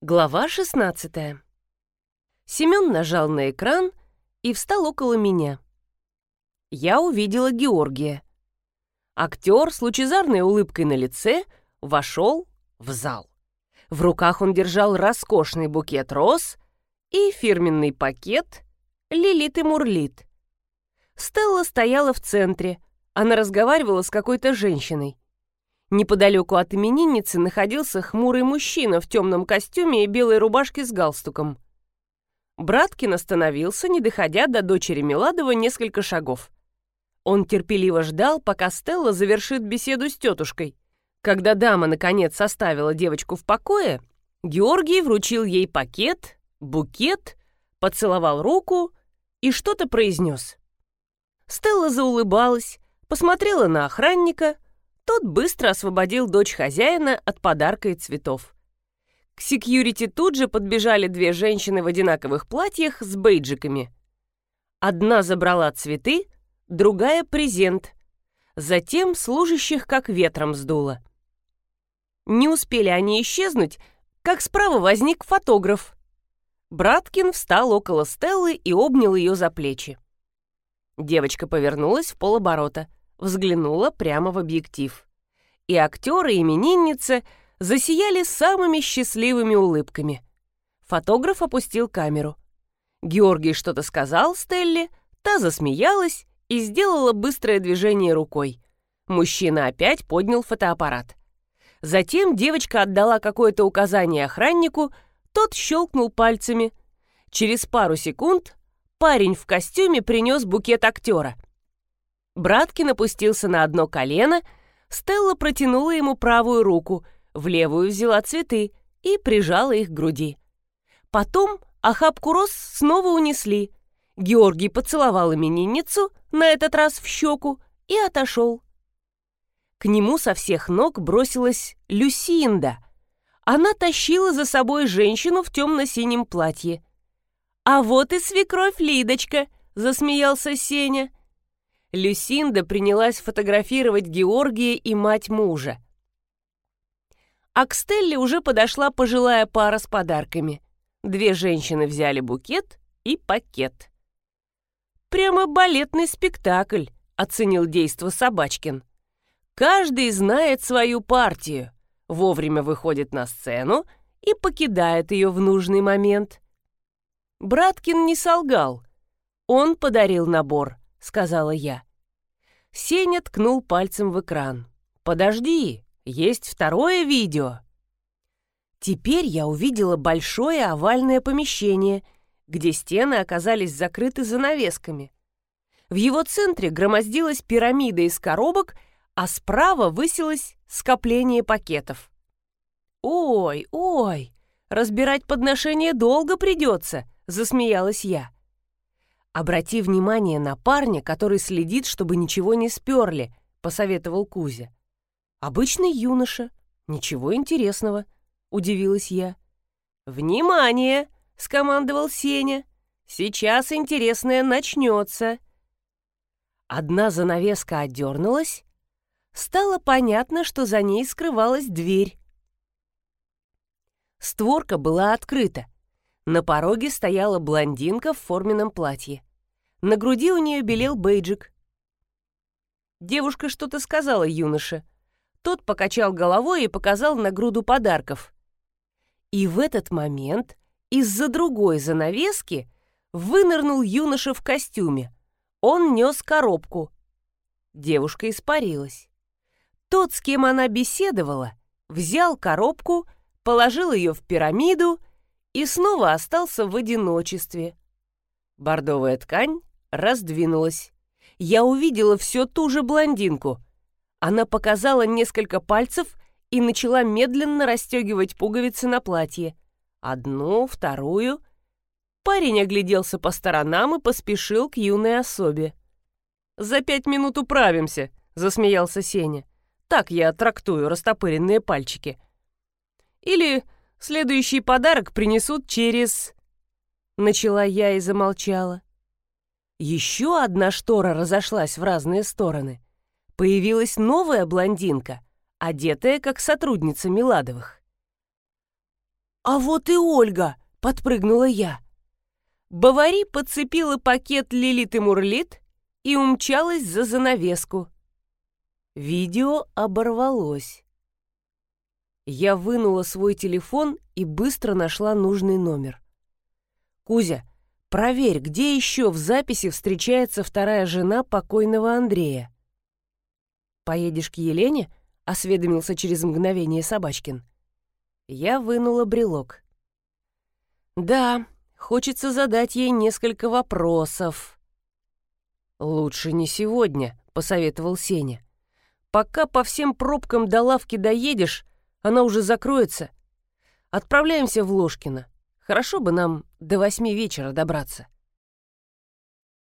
Глава 16 Семен нажал на экран и встал около меня. Я увидела Георгия. Актер с лучезарной улыбкой на лице вошел в зал. В руках он держал роскошный букет роз и фирменный пакет «Лилит и Мурлит». Стелла стояла в центре. Она разговаривала с какой-то женщиной. Неподалеку от именинницы находился хмурый мужчина в темном костюме и белой рубашке с галстуком. Браткин остановился, не доходя до дочери Меладова несколько шагов. Он терпеливо ждал, пока Стелла завершит беседу с тетушкой. Когда дама, наконец, оставила девочку в покое, Георгий вручил ей пакет, букет, поцеловал руку и что-то произнес. Стелла заулыбалась, посмотрела на охранника — тот быстро освободил дочь хозяина от подарка и цветов. К секьюрити тут же подбежали две женщины в одинаковых платьях с бейджиками. Одна забрала цветы, другая — презент. Затем служащих как ветром сдуло. Не успели они исчезнуть, как справа возник фотограф. Браткин встал около Стеллы и обнял ее за плечи. Девочка повернулась в полоборота — взглянула прямо в объектив. И актеры и именинница засияли самыми счастливыми улыбками. Фотограф опустил камеру. Георгий что-то сказал Стелле, та засмеялась и сделала быстрое движение рукой. Мужчина опять поднял фотоаппарат. Затем девочка отдала какое-то указание охраннику, тот щелкнул пальцами. Через пару секунд парень в костюме принес букет актера — Браткин опустился на одно колено, Стелла протянула ему правую руку, в левую взяла цветы и прижала их к груди. Потом охапку роз снова унесли. Георгий поцеловал именинницу, на этот раз в щеку, и отошел. К нему со всех ног бросилась Люсинда. Она тащила за собой женщину в темно-синем платье. «А вот и свекровь Лидочка!» — засмеялся Сеня. Люсинда принялась фотографировать Георгия и мать мужа. А к Стелле уже подошла пожилая пара с подарками. Две женщины взяли букет и пакет. «Прямо балетный спектакль», — оценил действо Собачкин. «Каждый знает свою партию, вовремя выходит на сцену и покидает ее в нужный момент». Браткин не солгал. Он подарил набор —— сказала я. Сеня ткнул пальцем в экран. «Подожди, есть второе видео». Теперь я увидела большое овальное помещение, где стены оказались закрыты занавесками. В его центре громоздилась пирамида из коробок, а справа высилось скопление пакетов. «Ой, ой, разбирать подношение долго придется», — засмеялась я. «Обрати внимание на парня, который следит, чтобы ничего не сперли», — посоветовал Кузя. «Обычный юноша. Ничего интересного», — удивилась я. «Внимание!» — скомандовал Сеня. «Сейчас интересное начнется». Одна занавеска отдернулась. Стало понятно, что за ней скрывалась дверь. Створка была открыта. На пороге стояла блондинка в форменном платье. На груди у нее белел бейджик. Девушка что-то сказала юноше. Тот покачал головой и показал на груду подарков. И в этот момент из-за другой занавески вынырнул юноша в костюме. Он нес коробку. Девушка испарилась. Тот, с кем она беседовала, взял коробку, положил ее в пирамиду и снова остался в одиночестве. Бордовая ткань раздвинулась. Я увидела все ту же блондинку. Она показала несколько пальцев и начала медленно расстегивать пуговицы на платье. Одну, вторую. Парень огляделся по сторонам и поспешил к юной особе. «За пять минут управимся», — засмеялся Сеня. «Так я трактую растопыренные пальчики». «Или Следующий подарок принесут через...» Начала я и замолчала. Еще одна штора разошлась в разные стороны. Появилась новая блондинка, одетая как сотрудница Миладовых. «А вот и Ольга!» — подпрыгнула я. Бавари подцепила пакет «Лилит и Мурлит» и умчалась за занавеску. Видео оборвалось. Я вынула свой телефон и быстро нашла нужный номер. «Кузя, проверь, где еще в записи встречается вторая жена покойного Андрея?» «Поедешь к Елене?» — осведомился через мгновение Собачкин. Я вынула брелок. «Да, хочется задать ей несколько вопросов». «Лучше не сегодня», — посоветовал Сеня. «Пока по всем пробкам до лавки доедешь, она уже закроется. Отправляемся в Ложкино. Хорошо бы нам до восьми вечера добраться».